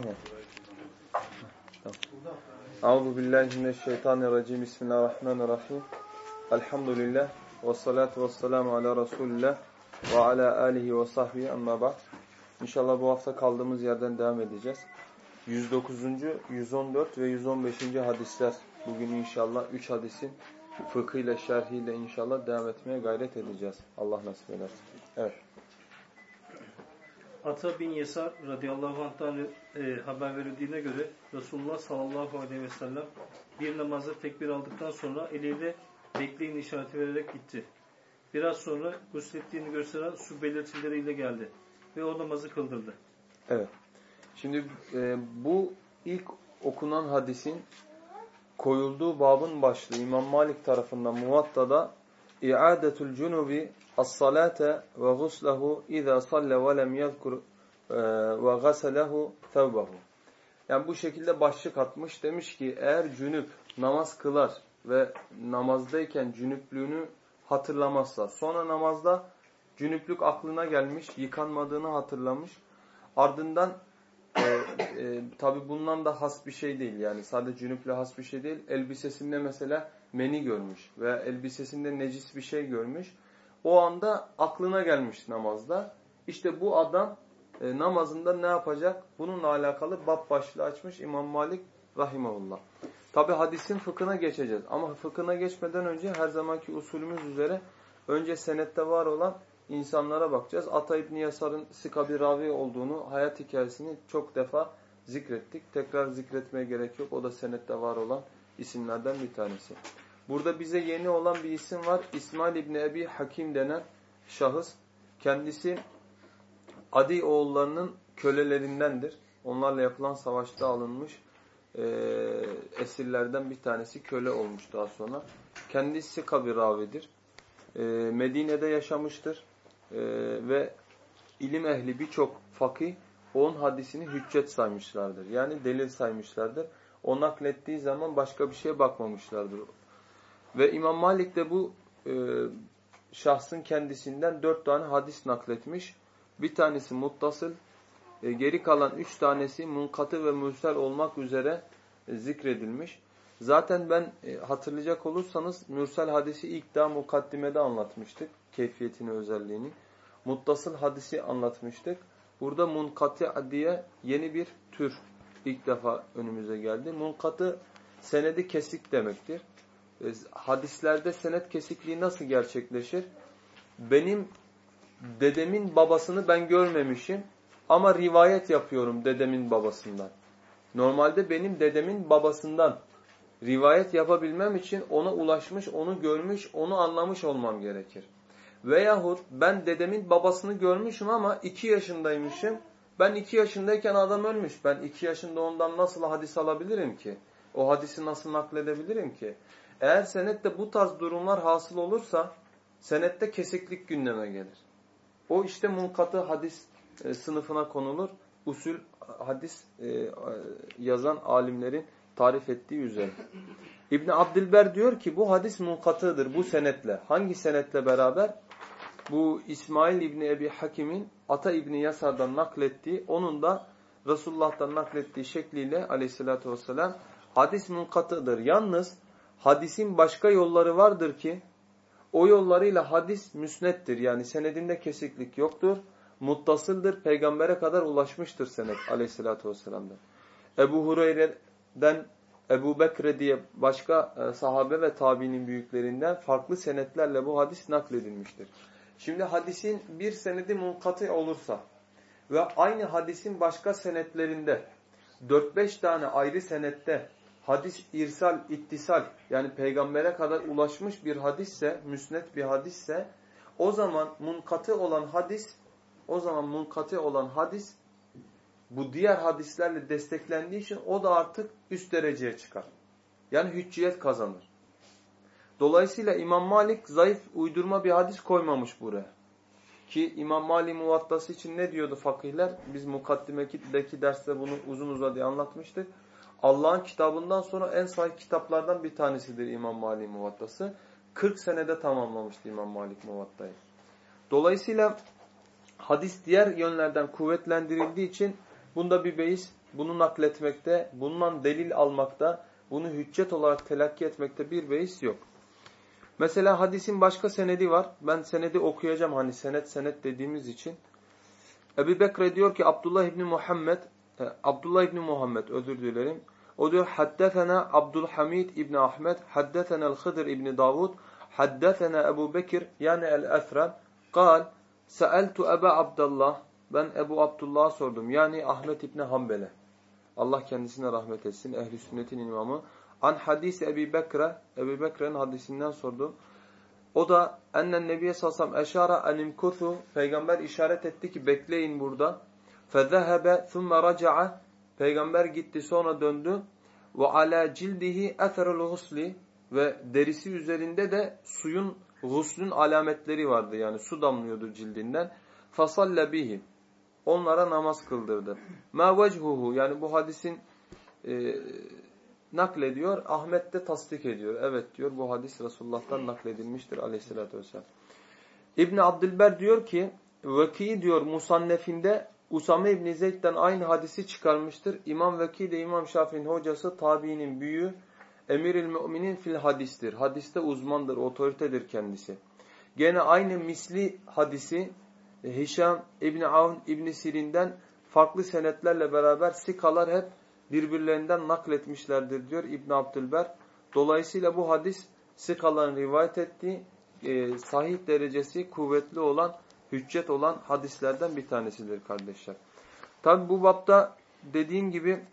mı? Euzu billahi mineşşeytanirracim. Bismillahirrahmanirrahim. Elhamdülillah ve salatu vesselamu ala Resulillah ve ala alihi ve sahbihi amma ba'd. İnşallah bu hafta kaldığımız yerden devam edeceğiz. 109. 114 ve 115. hadisler bugün inşallah 3 hadisin fıkhıyla şerhiyle inşallah devam etmeye gayret edeceğiz. Allah nasip ederse. Evet. Ata bin Yesar radıyallahu anh'tan e, haber verildiğine göre Resulullah sallallahu aleyhi ve sellem bir namazı tekbir aldıktan sonra eliyle bekleyin işareti vererek gitti. Biraz sonra guslettiğini gösteren su belirtileriyle geldi ve o namazı kıldırdı. Evet. Şimdi e, bu ilk okunan hadisin koyulduğu babın başlığı İmam Malik tarafından Muvatta'da İadetul cunubi as-salate ve guslehu iza salle ve lem yezkur e, ve gaselehu tevbehu. Yani bu şekilde başlık atmış. Demiş ki eğer cünüp namaz kılar ve namazdayken cünüplüğünü hatırlamazsa sonra namazda cünüplük aklına gelmiş, yıkanmadığını hatırlamış. Ardından e, e, tabi bundan da has bir şey değil yani sadece cünüple has bir şey değil. Elbisesinde mesela meni görmüş veya elbisesinde necis bir şey görmüş. O anda aklına gelmiş namazda. İşte bu adam e, namazında ne yapacak? Bununla alakalı bab başlığı açmış İmam Malik rahimahullah. Tabi hadisin fıkhına geçeceğiz. Ama fıkhına geçmeden önce her zamanki usulümüz üzere önce senette var olan insanlara bakacağız. Ata İbni Yasar'ın Sikabi Ravi olduğunu, hayat hikayesini çok defa zikrettik. Tekrar zikretmeye gerek yok. O da senette var olan isimlerden bir tanesi. Burada bize yeni olan bir isim var. İsmail İbni Ebi Hakim denen şahıs. Kendisi Adi oğullarının kölelerindendir. Onlarla yapılan savaşta alınmış e, esirlerden bir tanesi köle olmuş daha sonra. Kendisi kabir ravidir. E, Medine'de yaşamıştır. E, ve ilim ehli birçok fakih onun hadisini hüccet saymışlardır. Yani delil saymışlardır. O naklettiği zaman başka bir şeye bakmamışlardır. Ve İmam Malik de bu e, şahsın kendisinden dört tane hadis nakletmiş. Bir tanesi muttasıl, e, geri kalan üç tanesi munkatı ve mürsel olmak üzere e, zikredilmiş. Zaten ben e, hatırlayacak olursanız mürsel hadisi ilk daha mukaddimede anlatmıştık. Keyfiyetini, özelliğini. Muttasıl hadisi anlatmıştık. Burada munkati diye yeni bir tür ilk defa önümüze geldi. Munkatı senedi kesik demektir. Hadislerde senet kesikliği nasıl gerçekleşir? Benim dedemin babasını ben görmemişim ama rivayet yapıyorum dedemin babasından. Normalde benim dedemin babasından rivayet yapabilmem için ona ulaşmış, onu görmüş, onu anlamış olmam gerekir. Veyahut ben dedemin babasını görmüşüm ama iki yaşındaymışım. Ben iki yaşındayken adam ölmüş. Ben iki yaşında ondan nasıl hadis alabilirim ki? O hadisi nasıl nakledebilirim ki? Eğer senette bu tarz durumlar hasıl olursa senette kesiklik gündeme gelir. O işte munkatı hadis e, sınıfına konulur. Usul hadis e, yazan alimlerin tarif ettiği üzere. İbn Abdilber diyor ki bu hadis munkatıdır bu senetle. Hangi senetle beraber? Bu İsmail İbni Ebi Hakim'in Ata İbni Yasar'dan naklettiği, onun da Resulullah'tan naklettiği şekliyle aleyhissalatü vesselam hadis munkatıdır. Yalnız hadisin başka yolları vardır ki o yollarıyla hadis müsnettir. Yani senedinde kesiklik yoktur. Muttasıldır. Peygambere kadar ulaşmıştır senet aleyhissalatü vesselam'dan. Ebu Hureyre'den Ebu Bekre diye başka e, sahabe ve tabiinin büyüklerinden farklı senetlerle bu hadis nakledilmiştir. Şimdi hadisin bir senedi munkatı olursa ve aynı hadisin başka senetlerinde 4-5 tane ayrı senette hadis irsal, ittisal yani peygambere kadar ulaşmış bir hadisse, müsnet bir hadisse o zaman munkatı olan hadis o zaman munkatı olan hadis bu diğer hadislerle desteklendiği için o da artık üst dereceye çıkar. Yani hücciyet kazanır. Dolayısıyla İmam Malik zayıf uydurma bir hadis koymamış buraya. Ki İmam Malik muvattası için ne diyordu fakihler? Biz mukaddimedeki derste bunu uzun uzadıya anlatmıştık. Allah'ın kitabından sonra en sahih kitaplardan bir tanesidir İmam Malik muvattası. 40 senede tamamlamıştı İmam Malik muvattayı. Dolayısıyla hadis diğer yönlerden kuvvetlendirildiği için bunda bir beis bunu nakletmekte, bundan delil almakta, bunu hüccet olarak telakki etmekte bir beis yok. Mesela hadisin başka senedi var. Ben senedi okuyacağım hani senet senet dediğimiz için. Ebu Bekre diyor ki Abdullah İbni Muhammed, e, Abdullah İbni Muhammed özür dilerim. O diyor haddetena Abdülhamid İbni Ahmet, haddetena El-Hıdır İbni Davud, haddetena Ebu Bekir yani El-Esren. Kal, seeltu Eba Abdullah, ben Ebu Abdullah'a sordum. Yani Ahmet İbni Hanbel'e. Allah kendisine rahmet etsin. Ehli sünnetin imamı. An hadis Ebi Bekre, Ebu Bekre'nin hadisinden sordu. O da ennen nebiye salsam eşara enimkuthu peygamber işaret etti ki bekleyin burada. Fezehebe thumme raca'a peygamber gitti sonra döndü. Ve ala cildihi etherul husli ve derisi üzerinde de suyun guslün alametleri vardı yani su damlıyordu cildinden. Fasalle bihi onlara namaz kıldırdı. Ma vechuhu yani bu hadisin e, naklediyor. Ahmet de tasdik ediyor. Evet diyor bu hadis Resulullah'tan nakledilmiştir aleyhissalatü vesselam. İbn Abdülber diyor ki Veki diyor Musannefinde Usame İbn Zeyd'den aynı hadisi çıkarmıştır. İmam Veki de İmam Şafii'nin hocası tabiinin büyüğü Emiril Müminin fil hadistir. Hadiste uzmandır, otoritedir kendisi. Gene aynı misli hadisi Hişam İbni Avn İbni Sirin'den farklı senetlerle beraber sikalar hep birbirlerinden nakletmişlerdir diyor İbn Abdülber. Dolayısıyla bu hadis sikaların rivayet ettiği e, sahih derecesi kuvvetli olan, hüccet olan hadislerden bir tanesidir kardeşler. Tabi bu bapta dediğim gibi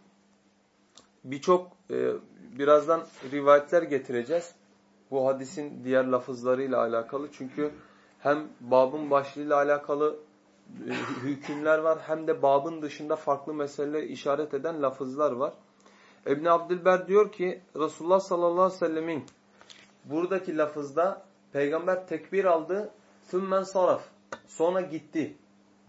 birçok e, birazdan rivayetler getireceğiz. Bu hadisin diğer lafızlarıyla alakalı. Çünkü hem babın başlığıyla alakalı hükümler var hem de babın dışında farklı meseleler işaret eden lafızlar var. İbn Abdülber diyor ki Resulullah sallallahu aleyhi ve sellemin buradaki lafızda peygamber tekbir aldı sümmen saraf sonra gitti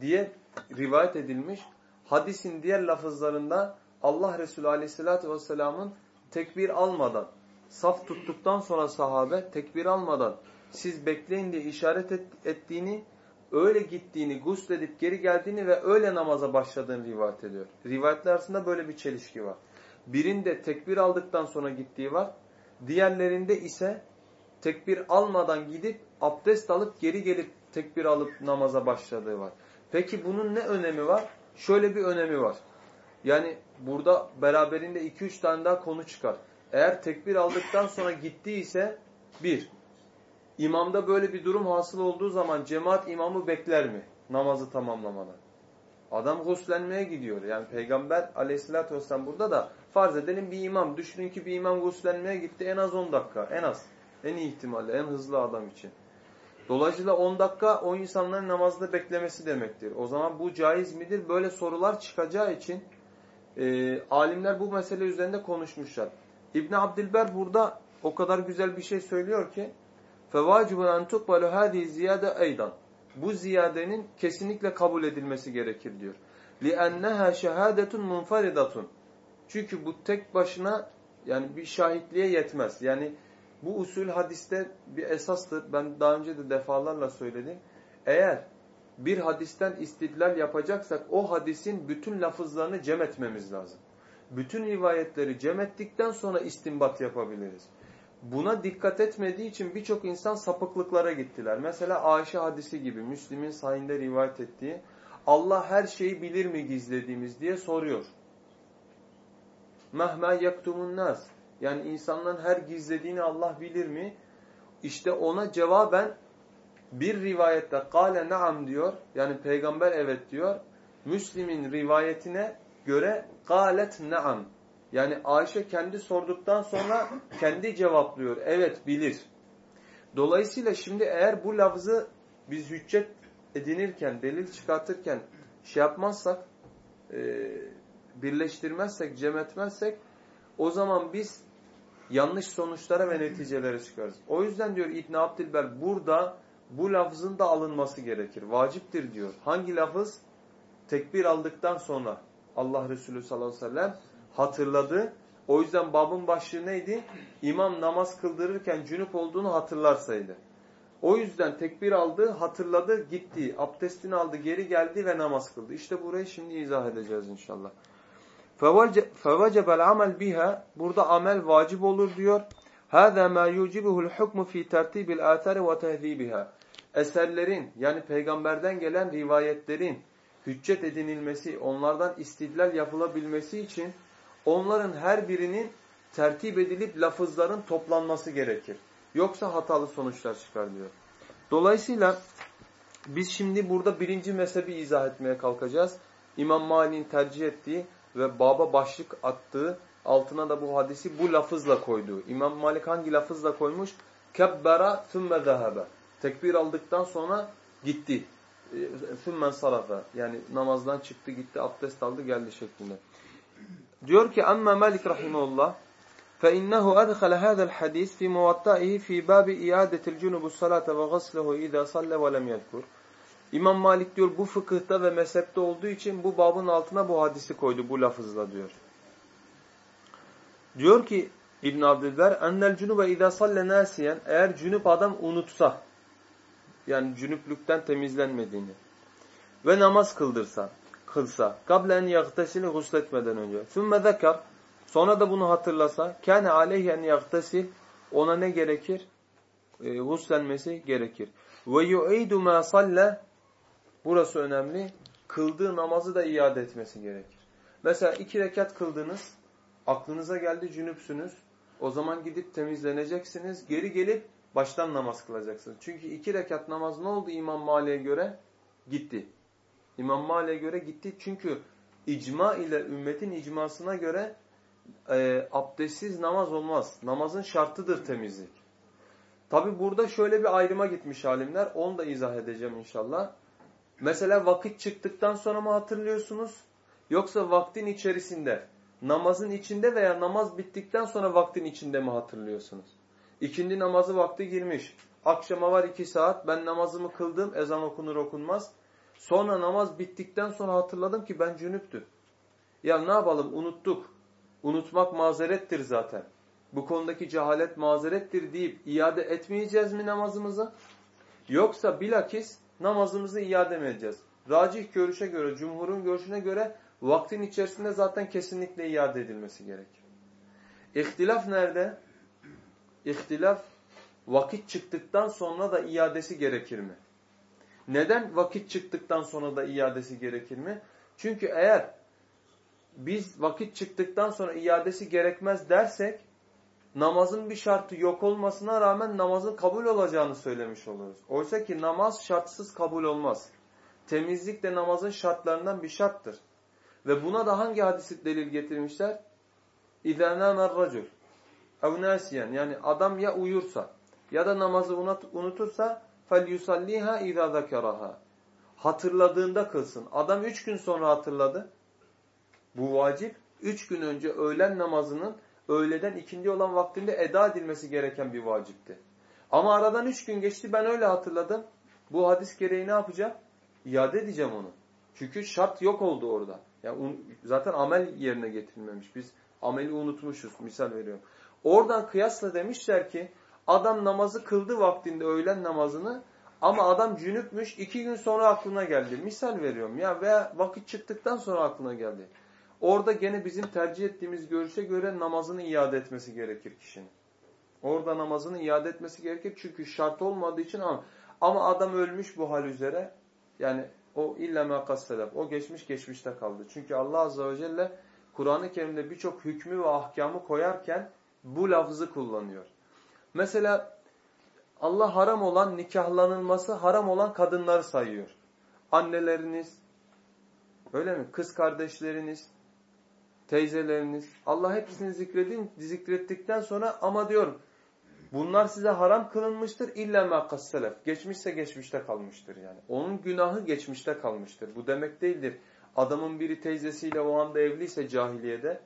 diye rivayet edilmiş. Hadisin diğer lafızlarında Allah Resulü aleyhissalatü vesselamın tekbir almadan saf tuttuktan sonra sahabe tekbir almadan siz bekleyin diye işaret et, ettiğini, öyle gittiğini, gusledip geri geldiğini ve öyle namaza başladığını rivayet ediyor. Rivayetler arasında böyle bir çelişki var. Birinde tekbir aldıktan sonra gittiği var. Diğerlerinde ise tekbir almadan gidip abdest alıp geri gelip tekbir alıp namaza başladığı var. Peki bunun ne önemi var? Şöyle bir önemi var. Yani burada beraberinde 2-3 tane daha konu çıkar. Eğer tekbir aldıktan sonra gittiyse bir, İmamda böyle bir durum hasıl olduğu zaman cemaat imamı bekler mi namazı tamamlamadan? Adam guslenmeye gidiyor. Yani Peygamber aleyhissalatü vesselam burada da farz edelim bir imam. Düşünün ki bir imam guslenmeye gitti en az 10 dakika. En az. En iyi ihtimalle. En hızlı adam için. Dolayısıyla 10 dakika o insanların namazda beklemesi demektir. O zaman bu caiz midir? Böyle sorular çıkacağı için e, alimler bu mesele üzerinde konuşmuşlar. İbn Abdilber burada o kadar güzel bir şey söylüyor ki فَوَاجِبٌ اَنْ تُقْبَلُ هَذِهِ ziyade اَيْضًا Bu ziyadenin kesinlikle kabul edilmesi gerekir diyor. لِأَنَّهَا شَهَادَةٌ مُنْفَرِدَةٌ Çünkü bu tek başına yani bir şahitliğe yetmez. Yani bu usul hadiste bir esastır. Ben daha önce de defalarla söyledim. Eğer bir hadisten istidlal yapacaksak o hadisin bütün lafızlarını cem etmemiz lazım. Bütün rivayetleri cem ettikten sonra istinbat yapabiliriz. Buna dikkat etmediği için birçok insan sapıklıklara gittiler. Mesela Ayşe hadisi gibi Müslim'in sahinde rivayet ettiği Allah her şeyi bilir mi gizlediğimiz diye soruyor. Mehma yaktumun nas. Yani insanların her gizlediğini Allah bilir mi? İşte ona cevaben bir rivayette kâle naam diyor. Yani peygamber evet diyor. Müslim'in rivayetine göre galet naam. Yani Ayşe kendi sorduktan sonra kendi cevaplıyor. Evet bilir. Dolayısıyla şimdi eğer bu lafzı biz hüccet edinirken, delil çıkartırken şey yapmazsak, e, birleştirmezsek, cem etmezsek o zaman biz yanlış sonuçlara ve neticelere çıkarız. O yüzden diyor İbn Abdilber burada bu lafzın da alınması gerekir. Vaciptir diyor. Hangi lafız? Tekbir aldıktan sonra Allah Resulü sallallahu aleyhi ve sellem hatırladı. O yüzden babın başlığı neydi? İmam namaz kıldırırken cünüp olduğunu hatırlarsaydı. O yüzden tekbir aldı, hatırladı, gitti. Abdestini aldı, geri geldi ve namaz kıldı. İşte burayı şimdi izah edeceğiz inşallah. فَوَجَبَ الْعَمَلْ biha Burada amel vacip olur diyor. هَذَا مَا يُوجِبُهُ الْحُكْمُ فِي تَرْتِيبِ الْآثَارِ وَتَهْذِيبِهَا Eserlerin yani peygamberden gelen rivayetlerin hüccet edinilmesi, onlardan istidlal yapılabilmesi için onların her birinin tertip edilip lafızların toplanması gerekir. Yoksa hatalı sonuçlar çıkar diyor. Dolayısıyla biz şimdi burada birinci mezhebi izah etmeye kalkacağız. İmam Malik'in tercih ettiği ve baba başlık attığı altına da bu hadisi bu lafızla koyduğu. İmam Malik hangi lafızla koymuş? Kebbera thumme zehebe. Tekbir aldıktan sonra gitti. Thummen sarafa. Yani namazdan çıktı gitti abdest aldı geldi şeklinde. Diyor ki amma Malik rahimehullah fe innehu adkhala hada'l hadis fi muvatta'ih fi babi iadetil cunubu salate ve gasluhu iza salla ve lem yedkur. İmam Malik diyor bu fıkıhta ve mezhepte olduğu için bu babın altına bu hadisi koydu bu lafızla diyor. Diyor ki İbn Abdülber ennel cunube iza salle nasiyen eğer cünüp adam unutsa yani cünüplükten temizlenmediğini ve namaz kıldırsa kılsa kable en yagtesili gusletmeden önce sümme zekar sonra da bunu hatırlasa kâne aleyhi en yagtesil ona ne gerekir? E, guslenmesi gerekir. Ve yu'idu ma salle burası önemli. Kıldığı namazı da iade etmesi gerekir. Mesela iki rekat kıldınız aklınıza geldi cünüpsünüz. O zaman gidip temizleneceksiniz. Geri gelip baştan namaz kılacaksınız. Çünkü iki rekat namaz ne oldu İmam Malik'e göre? Gitti. İmam Malik'e göre gitti. Çünkü icma ile ümmetin icmasına göre e, abdestsiz namaz olmaz. Namazın şartıdır temizlik. Tabi burada şöyle bir ayrıma gitmiş alimler. Onu da izah edeceğim inşallah. Mesela vakit çıktıktan sonra mı hatırlıyorsunuz? Yoksa vaktin içerisinde namazın içinde veya namaz bittikten sonra vaktin içinde mi hatırlıyorsunuz? İkindi namazı vakti girmiş. Akşama var iki saat ben namazımı kıldım ezan okunur okunmaz. Sonra namaz bittikten sonra hatırladım ki ben cünüptüm. Ya ne yapalım unuttuk. Unutmak mazerettir zaten. Bu konudaki cehalet mazerettir deyip iade etmeyeceğiz mi namazımızı? Yoksa bilakis namazımızı iade mi edeceğiz? Racih görüşe göre, cumhurun görüşüne göre vaktin içerisinde zaten kesinlikle iade edilmesi gerekir. İhtilaf nerede? İhtilaf vakit çıktıktan sonra da iadesi gerekir mi? Neden vakit çıktıktan sonra da iadesi gerekir mi? Çünkü eğer biz vakit çıktıktan sonra iadesi gerekmez dersek namazın bir şartı yok olmasına rağmen namazın kabul olacağını söylemiş oluruz. Oysa ki namaz şartsız kabul olmaz. Temizlik de namazın şartlarından bir şarttır. Ve buna da hangi hadisi delil getirmişler? اِذَا نَامَ الرَّجُلُ اَوْ نَاسِيًا Yani adam ya uyursa ya da namazı unutursa فَلْيُسَلِّيهَا اِذَا ذَكَرَهَا Hatırladığında kılsın. Adam üç gün sonra hatırladı. Bu vacip. Üç gün önce öğlen namazının öğleden ikindi olan vaktinde eda edilmesi gereken bir vacipti. Ama aradan üç gün geçti ben öyle hatırladım. Bu hadis gereği ne yapacağım? İade edeceğim onu. Çünkü şart yok oldu orada. Yani zaten amel yerine getirilmemiş. Biz ameli unutmuşuz. Misal veriyorum. Oradan kıyasla demişler ki adam namazı kıldı vaktinde öğlen namazını ama adam cünüpmüş iki gün sonra aklına geldi. Misal veriyorum ya veya vakit çıktıktan sonra aklına geldi. Orada gene bizim tercih ettiğimiz görüşe göre namazını iade etmesi gerekir kişinin. Orada namazını iade etmesi gerekir çünkü şart olmadığı için ama, ama adam ölmüş bu hal üzere yani o illa mekasselef. O geçmiş geçmişte kaldı. Çünkü Allah Azze ve Celle Kur'an-ı Kerim'de birçok hükmü ve ahkamı koyarken bu lafzı kullanıyor. Mesela Allah haram olan nikahlanılması haram olan kadınları sayıyor. Anneleriniz, öyle mi? Kız kardeşleriniz, teyzeleriniz. Allah hepsini zikredin, zikrettikten sonra ama diyor bunlar size haram kılınmıştır illa ma kasselef. Geçmişse geçmişte kalmıştır yani. Onun günahı geçmişte kalmıştır. Bu demek değildir. Adamın biri teyzesiyle o anda evliyse cahiliyede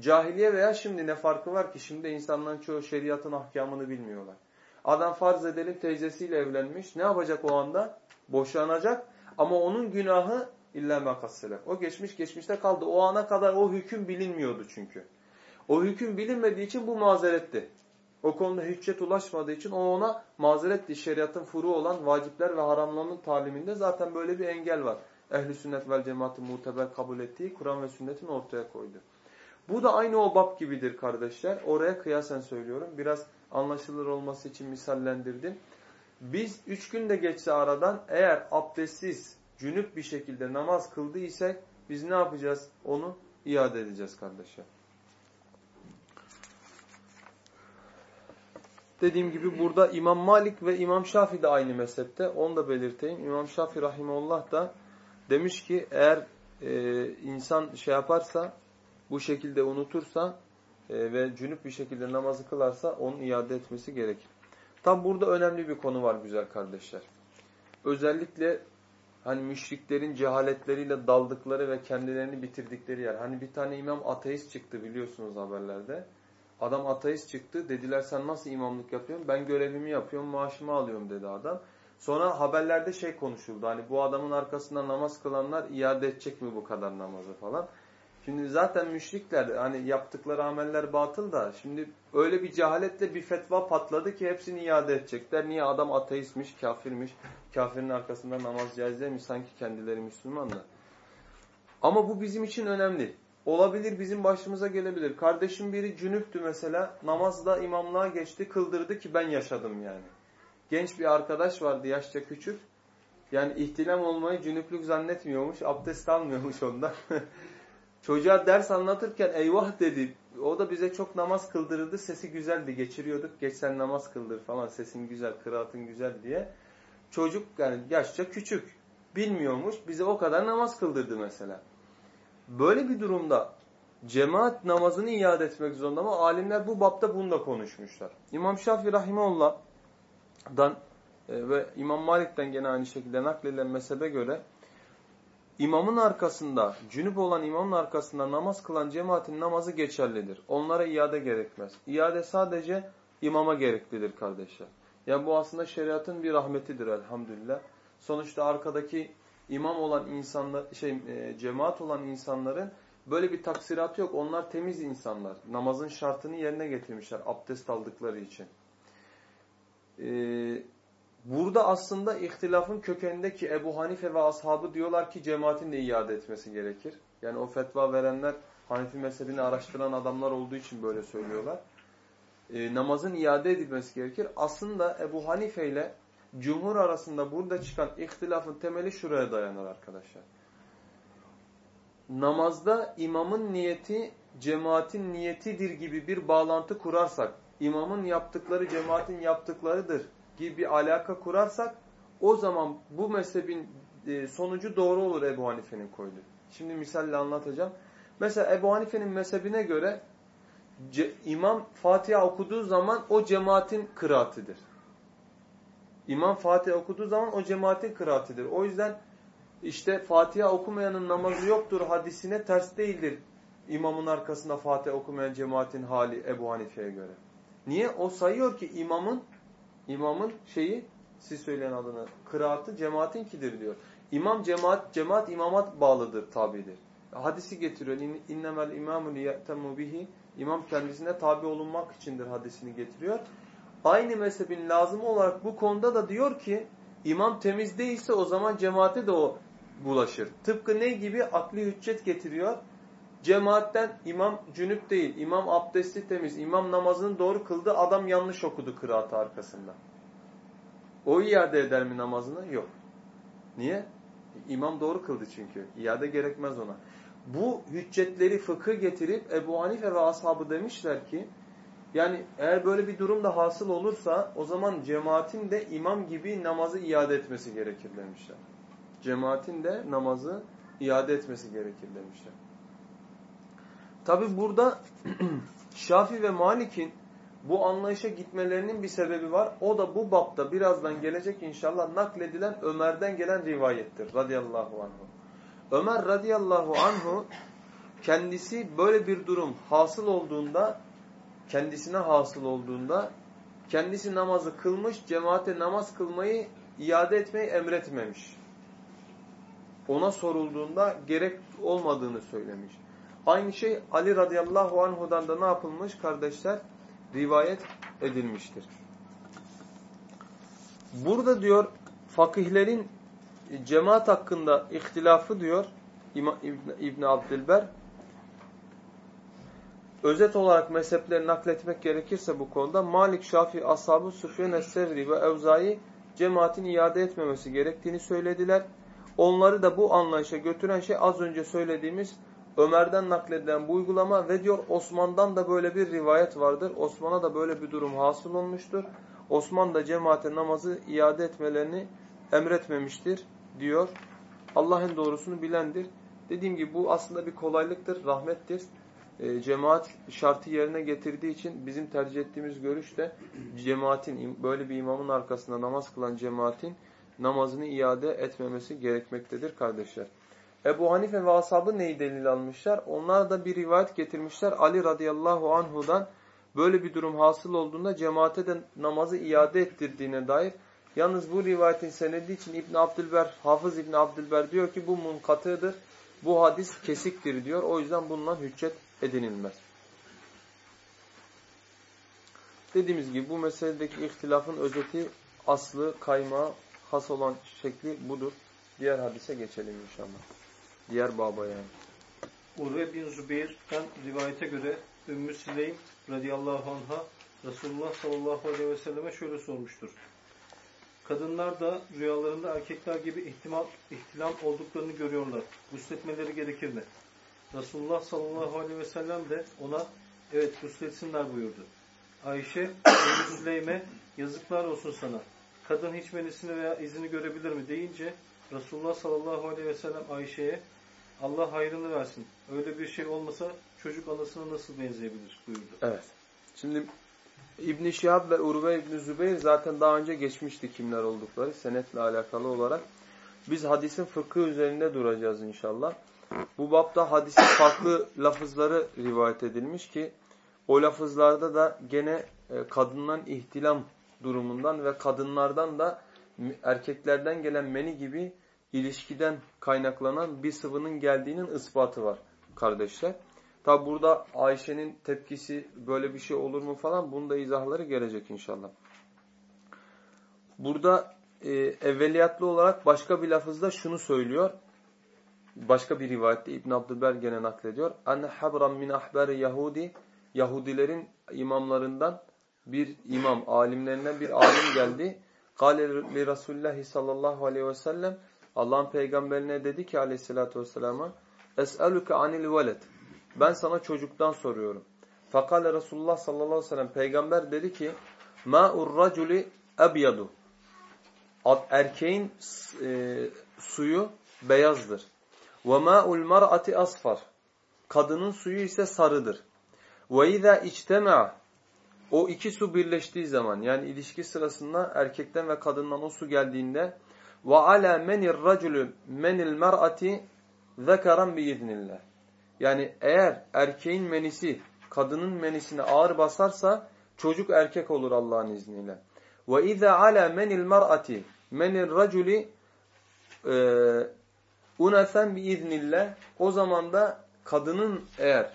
cahiliye veya şimdi ne farkı var ki? Şimdi insanların çoğu şeriatın ahkamını bilmiyorlar. Adam farz edelim teyzesiyle evlenmiş. Ne yapacak o anda? Boşanacak. Ama onun günahı İlla makasselef. O geçmiş geçmişte kaldı. O ana kadar o hüküm bilinmiyordu çünkü. O hüküm bilinmediği için bu mazeretti. O konuda hüccet ulaşmadığı için o ona mazeretti. Şeriatın furu olan vacipler ve haramlarının taliminde zaten böyle bir engel var. Ehli sünnet vel cemaatin muteber kabul ettiği Kur'an ve sünnetin ortaya koydu. Bu da aynı o bab gibidir kardeşler. Oraya kıyasen söylüyorum. Biraz anlaşılır olması için misallendirdim. Biz üç günde geçse aradan eğer abdestsiz, cünüp bir şekilde namaz kıldıysak biz ne yapacağız? Onu iade edeceğiz kardeşler. Dediğim gibi burada İmam Malik ve İmam Şafi de aynı mezhepte. Onu da belirteyim. İmam Şafi Rahimullah da demiş ki eğer e, insan şey yaparsa, bu şekilde unutursa e, ve cünüp bir şekilde namazı kılarsa onun iade etmesi gerekir. Tam burada önemli bir konu var güzel kardeşler. Özellikle hani müşriklerin cehaletleriyle daldıkları ve kendilerini bitirdikleri yer. Hani bir tane imam ateist çıktı biliyorsunuz haberlerde. Adam ateist çıktı. Dediler sen nasıl imamlık yapıyorsun? Ben görevimi yapıyorum, maaşımı alıyorum dedi adam. Sonra haberlerde şey konuşuldu. Hani bu adamın arkasında namaz kılanlar iade edecek mi bu kadar namazı falan. Şimdi zaten müşrikler hani yaptıkları ameller batıl da şimdi öyle bir cehaletle bir fetva patladı ki hepsini iade edecekler. Niye adam ateistmiş, kafirmiş, kafirin arkasında namaz caiz sanki kendileri Müslüman da. Ama bu bizim için önemli. Olabilir bizim başımıza gelebilir. Kardeşim biri cünüptü mesela namazda imamlığa geçti kıldırdı ki ben yaşadım yani. Genç bir arkadaş vardı yaşça küçük. Yani ihtilam olmayı cünüplük zannetmiyormuş. Abdest almıyormuş ondan. Çocuğa ders anlatırken eyvah dedi. O da bize çok namaz kıldırırdı. Sesi güzeldi. Geçiriyorduk. Geç sen namaz kıldır falan. Sesin güzel, kıraatın güzel diye. Çocuk yani yaşça küçük. Bilmiyormuş. Bize o kadar namaz kıldırdı mesela. Böyle bir durumda cemaat namazını iade etmek zorunda ama alimler bu bapta bunu da konuşmuşlar. İmam Şafii Rahimehullah'dan e, ve İmam Malik'ten gene aynı şekilde nakledilen mezhebe göre İmamın arkasında, cünüp olan imamın arkasında namaz kılan cemaatin namazı geçerlidir. Onlara iade gerekmez. İade sadece imama gereklidir kardeşler. Yani bu aslında şeriatın bir rahmetidir elhamdülillah. Sonuçta arkadaki imam olan insanlar, şey e, cemaat olan insanların böyle bir taksiratı yok. Onlar temiz insanlar. Namazın şartını yerine getirmişler abdest aldıkları için. Ee, Burada aslında ihtilafın kökenindeki Ebu Hanife ve ashabı diyorlar ki cemaatin de iade etmesi gerekir. Yani o fetva verenler Hanifi mezhebini araştıran adamlar olduğu için böyle söylüyorlar. E, namazın iade edilmesi gerekir. Aslında Ebu Hanife ile cumhur arasında burada çıkan ihtilafın temeli şuraya dayanır arkadaşlar. Namazda imamın niyeti cemaatin niyetidir gibi bir bağlantı kurarsak, imamın yaptıkları cemaatin yaptıklarıdır gibi bir alaka kurarsak o zaman bu mezhebin e, sonucu doğru olur Ebu Hanife'nin koyduğu. Şimdi misalle anlatacağım. Mesela Ebu Hanife'nin mezhebine göre imam Fatiha okuduğu zaman o cemaatin kıraatidir. İmam Fatiha okuduğu zaman o cemaatin kıraatidir. O yüzden işte Fatiha okumayanın namazı yoktur hadisine ters değildir. İmamın arkasında Fatiha okumayan cemaatin hali Ebu Hanife'ye göre. Niye? O sayıyor ki imamın İmamın şeyi, siz söyleyen adını, kıraatı cemaatinkidir diyor. İmam cemaat, cemaat imamat bağlıdır, tabidir. Hadisi getiriyor. İnnemel imamu liye'temu bihi. İmam kendisine tabi olunmak içindir hadisini getiriyor. Aynı mezhebin lazımı olarak bu konuda da diyor ki imam temiz değilse o zaman cemaate de o bulaşır. Tıpkı ne gibi? Akli hüccet getiriyor. Cemaatten imam cünüp değil, imam abdesti temiz, imam namazını doğru kıldı, adam yanlış okudu kıraatı arkasında. O iade eder mi namazını? Yok. Niye? İmam doğru kıldı çünkü. İade gerekmez ona. Bu hüccetleri fıkıh getirip Ebu Hanife ve ashabı demişler ki, yani eğer böyle bir durum da hasıl olursa o zaman cemaatin de imam gibi namazı iade etmesi gerekir demişler. Cemaatin de namazı iade etmesi gerekir demişler. Tabi burada Şafi ve Malik'in bu anlayışa gitmelerinin bir sebebi var. O da bu bapta birazdan gelecek inşallah nakledilen Ömer'den gelen rivayettir radıyallahu anhu. Ömer radıyallahu anhu kendisi böyle bir durum hasıl olduğunda kendisine hasıl olduğunda kendisi namazı kılmış cemaate namaz kılmayı iade etmeyi emretmemiş. Ona sorulduğunda gerek olmadığını söylemiş. Aynı şey Ali radıyallahu anhudan da ne yapılmış kardeşler? Rivayet edilmiştir. Burada diyor fakihlerin cemaat hakkında ihtilafı diyor İbn, Abdülber özet olarak mezhepleri nakletmek gerekirse bu konuda Malik, Şafii, Ashab-ı Süfyan Es-Serri ve Evzai cemaatin iade etmemesi gerektiğini söylediler. Onları da bu anlayışa götüren şey az önce söylediğimiz Ömer'den nakledilen bu uygulama ve diyor Osman'dan da böyle bir rivayet vardır. Osman'a da böyle bir durum hasıl olmuştur. Osman da cemaate namazı iade etmelerini emretmemiştir diyor. Allah'ın doğrusunu bilendir. Dediğim gibi bu aslında bir kolaylıktır, rahmettir. E, cemaat şartı yerine getirdiği için bizim tercih ettiğimiz görüş de cemaatin, böyle bir imamın arkasında namaz kılan cemaatin namazını iade etmemesi gerekmektedir kardeşler. Ebu Hanife ve ashabı neyi delil almışlar? Onlar da bir rivayet getirmişler. Ali radıyallahu anhudan böyle bir durum hasıl olduğunda cemaate de namazı iade ettirdiğine dair. Yalnız bu rivayetin senedi için İbn Abdülber, Hafız İbn Abdülber diyor ki bu munkatıdır. Bu hadis kesiktir diyor. O yüzden bundan hüccet edinilmez. Dediğimiz gibi bu meseledeki ihtilafın özeti, aslı, kaymağı, has olan şekli budur. Diğer hadise geçelim inşallah. Diğer baba yani. Urve bin Zübeyir'den rivayete göre Ümmü Süleym radıyallahu anh'a Resulullah sallallahu aleyhi ve selleme şöyle sormuştur. Kadınlar da rüyalarında erkekler gibi ihtimal, ihtilam olduklarını görüyorlar. Gusletmeleri gerekir mi? Resulullah sallallahu aleyhi ve sellem de ona evet gusletsinler buyurdu. Ayşe Ümmü Süleym'e yazıklar olsun sana. Kadın hiç menisini veya izini görebilir mi deyince Resulullah sallallahu aleyhi ve sellem Ayşe'ye Allah hayrını versin. Öyle bir şey olmasa çocuk anasına nasıl benzeyebilir buyurdu. Evet. Şimdi İbn Şihab ve Urve İbn Zübeyir zaten daha önce geçmişti kimler oldukları senetle alakalı olarak. Biz hadisin fıkhı üzerinde duracağız inşallah. Bu bapta hadisin farklı lafızları rivayet edilmiş ki o lafızlarda da gene e, kadından ihtilam durumundan ve kadınlardan da erkeklerden gelen meni gibi ilişkiden kaynaklanan bir sıvının geldiğinin ispatı var kardeşler. Tabi burada Ayşe'nin tepkisi böyle bir şey olur mu falan bunda izahları gelecek inşallah. Burada e, evveliyatlı olarak başka bir lafızda şunu söylüyor. Başka bir rivayette İbn Abdülber gene naklediyor. Anne habran min ahbari Yahudi Yahudilerin imamlarından bir imam, alimlerinden bir alim geldi. Kale li Resulullah sallallahu aleyhi ve sellem Allah'ın peygamberine dedi ki aleyhissalatü vesselama Es'eluke anil veled. Ben sana çocuktan soruyorum. Fakale Resulullah sallallahu aleyhi ve sellem peygamber dedi ki Ma'ur raculi ebyadu. Erkeğin e, suyu beyazdır. Ve ma'ul mar'ati asfar. Kadının suyu ise sarıdır. Ve izâ içtemâ. O iki su birleştiği zaman yani ilişki sırasında erkekten ve kadından o su geldiğinde ve ala menir raculu menil mer'ati zekaran biiznillah. Yani eğer erkeğin menisi kadının menisine ağır basarsa çocuk erkek olur Allah'ın izniyle. Ve iza ala menil mer'ati menil raculi e, unasen biiznillah o zaman da kadının eğer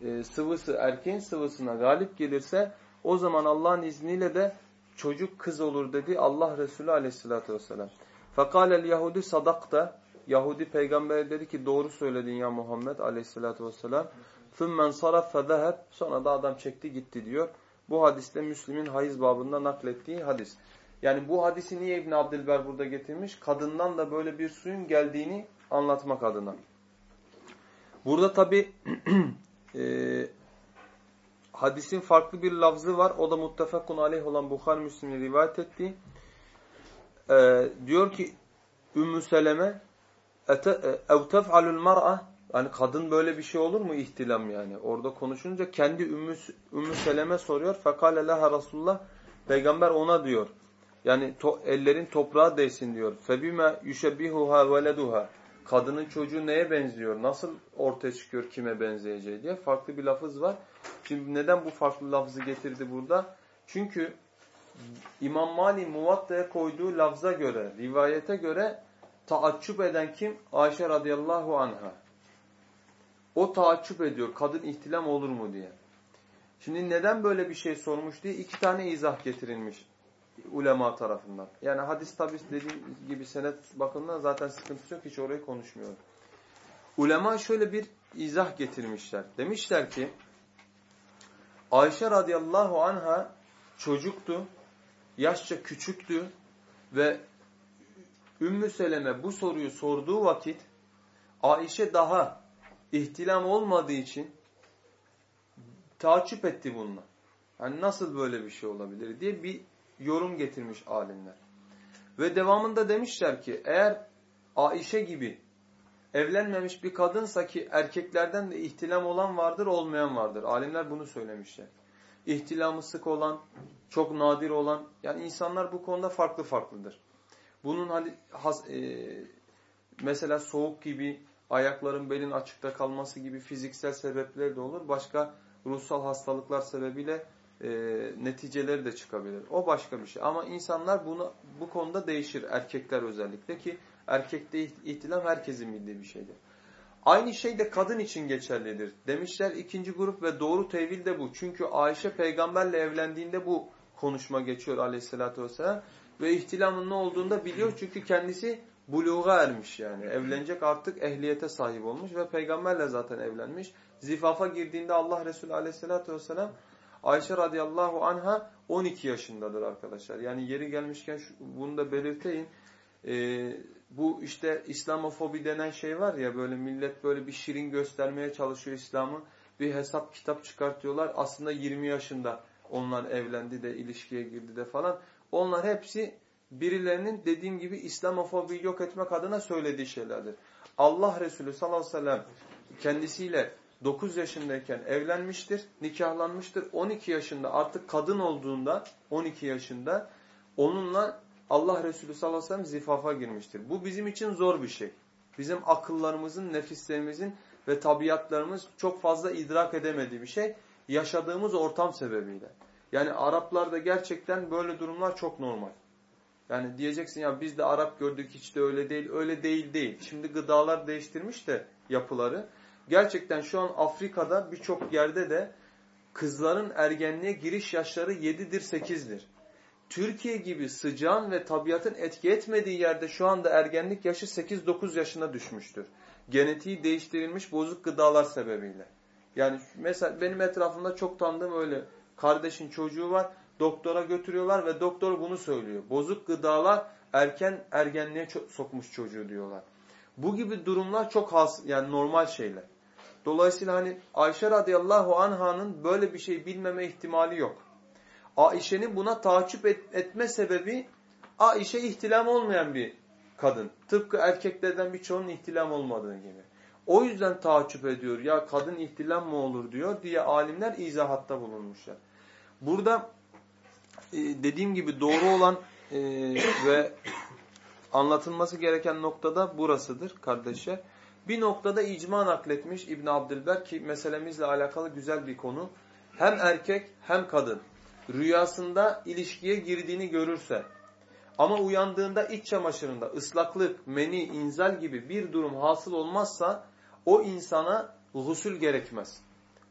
e, sıvısı erkeğin sıvısına galip gelirse o zaman Allah'ın izniyle de çocuk kız olur dedi Allah Resulü aleyhissalatü vesselam. Fekalel Yahudi sadakta. Yahudi peygamber dedi ki doğru söyledin ya Muhammed aleyhissalatü vesselam. Thummen saraf fezeheb. Sonra da adam çekti gitti diyor. Bu hadiste Müslim'in hayız babında naklettiği hadis. Yani bu hadisi niye İbn Abdülber burada getirmiş? Kadından da böyle bir suyun geldiğini anlatmak adına. Burada tabi e, hadisin farklı bir lafzı var. O da muttefakun aleyh olan Bukhari Müslim'in rivayet ettiği e, diyor ki Ümmü Seleme ev tef'alul mar'a yani kadın böyle bir şey olur mu ihtilam yani? Orada konuşunca kendi Ümmü, Ümmü Seleme soruyor. Fekale leha Resulullah Peygamber ona diyor. Yani to, ellerin toprağa değsin diyor. Febime yüşebbihuha veleduha. Kadının çocuğu neye benziyor? Nasıl ortaya çıkıyor kime benzeyeceği diye. Farklı bir lafız var. Şimdi neden bu farklı lafızı getirdi burada? Çünkü İmam Mali Muvatta'ya koyduğu lafza göre, rivayete göre taaccüp eden kim? Ayşe radıyallahu anha. O taaccüp ediyor. Kadın ihtilam olur mu diye. Şimdi neden böyle bir şey sormuş diye iki tane izah getirilmiş ulema tarafından. Yani hadis tabi dediğim gibi senet bakımından zaten sıkıntısı yok. Hiç orayı konuşmuyorum. Ulema şöyle bir izah getirmişler. Demişler ki Ayşe radıyallahu anha çocuktu, yaşça küçüktü ve Ümmü Seleme bu soruyu sorduğu vakit Ayşe daha ihtilam olmadığı için takip etti bununla. Yani nasıl böyle bir şey olabilir diye bir yorum getirmiş alimler. Ve devamında demişler ki eğer Ayşe gibi evlenmemiş bir kadınsa ki erkeklerden de ihtilam olan vardır olmayan vardır. Alimler bunu söylemişler. İhtilamı sık olan, çok nadir olan yani insanlar bu konuda farklı farklıdır. Bunun hani has, e, mesela soğuk gibi ayakların belin açıkta kalması gibi fiziksel sebepler de olur. Başka ruhsal hastalıklar sebebiyle e, neticeleri de çıkabilir. O başka bir şey. Ama insanlar bunu bu konuda değişir. Erkekler özellikle ki erkekte ihtilam herkesin bildiği bir şeydir. Aynı şey de kadın için geçerlidir. Demişler ikinci grup ve doğru tevil de bu. Çünkü Ayşe peygamberle evlendiğinde bu konuşma geçiyor aleyhissalatü vesselam. Ve ihtilamın ne olduğunu biliyor çünkü kendisi buluğa ermiş yani. Evlenecek artık ehliyete sahip olmuş ve peygamberle zaten evlenmiş. Zifafa girdiğinde Allah Resulü aleyhissalatü vesselam Ayşe radıyallahu anha 12 yaşındadır arkadaşlar. Yani yeri gelmişken şu, bunu da belirteyim. Ee, bu işte İslamofobi denen şey var ya böyle millet böyle bir şirin göstermeye çalışıyor İslam'ı. Bir hesap kitap çıkartıyorlar. Aslında 20 yaşında onlar evlendi de ilişkiye girdi de falan. Onlar hepsi birilerinin dediğim gibi İslamofobiyi yok etmek adına söylediği şeylerdir. Allah Resulü sallallahu aleyhi ve sellem kendisiyle 9 yaşındayken evlenmiştir, nikahlanmıştır. 12 yaşında artık kadın olduğunda 12 yaşında onunla Allah Resulü sallallahu aleyhi ve sellem zifafa girmiştir. Bu bizim için zor bir şey. Bizim akıllarımızın, nefislerimizin ve tabiatlarımız çok fazla idrak edemediği bir şey. Yaşadığımız ortam sebebiyle. Yani Araplarda gerçekten böyle durumlar çok normal. Yani diyeceksin ya biz de Arap gördük hiç de öyle değil. Öyle değil değil. Şimdi gıdalar değiştirmiş de yapıları. Gerçekten şu an Afrika'da birçok yerde de kızların ergenliğe giriş yaşları 7'dir 8'dir. Türkiye gibi sıcağın ve tabiatın etki etmediği yerde şu anda ergenlik yaşı 8-9 yaşına düşmüştür. Genetiği değiştirilmiş bozuk gıdalar sebebiyle. Yani mesela benim etrafımda çok tanıdığım öyle kardeşin çocuğu var. Doktora götürüyorlar ve doktor bunu söylüyor. Bozuk gıdalar erken ergenliğe sokmuş çocuğu diyorlar. Bu gibi durumlar çok has yani normal şeyler. Dolayısıyla hani Ayşe radıyallahu anh'ın böyle bir şey bilmeme ihtimali yok. Ayşe'nin buna takip et, etme sebebi Ayşe ihtilam olmayan bir kadın. Tıpkı erkeklerden birçoğunun ihtilam olmadığı gibi. O yüzden takip ediyor. Ya kadın ihtilam mı olur diyor diye alimler izahatta bulunmuşlar. Burada e, dediğim gibi doğru olan e, ve anlatılması gereken noktada burasıdır kardeşler. Bir noktada icma nakletmiş İbn Abdülber ki meselemizle alakalı güzel bir konu. Hem erkek hem kadın rüyasında ilişkiye girdiğini görürse ama uyandığında iç çamaşırında ıslaklık, meni, inzal gibi bir durum hasıl olmazsa o insana gusül gerekmez.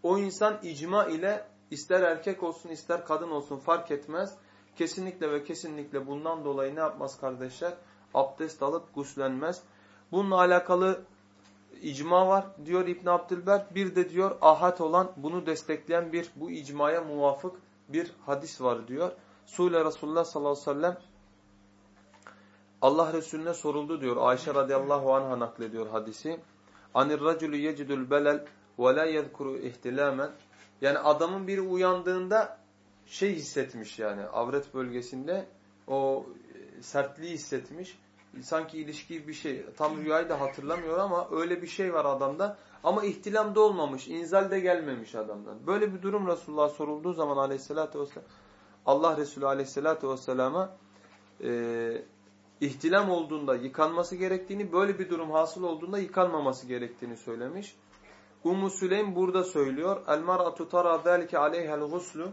O insan icma ile ister erkek olsun ister kadın olsun fark etmez. Kesinlikle ve kesinlikle bundan dolayı ne yapmaz kardeşler? Abdest alıp guslenmez. Bununla alakalı icma var diyor İbn Abdülber. Bir de diyor ahat olan bunu destekleyen bir bu icmaya muvafık bir hadis var diyor. Sule Resulullah sallallahu aleyhi ve sellem Allah Resulüne soruldu diyor. Ayşe radıyallahu anh'a naklediyor hadisi. Anir raculu yecidul belel ve la yezkuru ihtilamen. Yani adamın biri uyandığında şey hissetmiş yani avret bölgesinde o e, sertliği hissetmiş. Sanki ilişki bir şey. Tam rüyayı da hatırlamıyor ama öyle bir şey var adamda. Ama ihtilam da olmamış. inzal de gelmemiş adamdan. Böyle bir durum Resulullah sorulduğu zaman aleyhissalatü vesselam Allah Resulü aleyhissalatü vesselama e, ihtilam olduğunda yıkanması gerektiğini, böyle bir durum hasıl olduğunda yıkanmaması gerektiğini söylemiş. Ummu Süleym burada söylüyor. El mar'atu tara zalike aleyha'l guslu.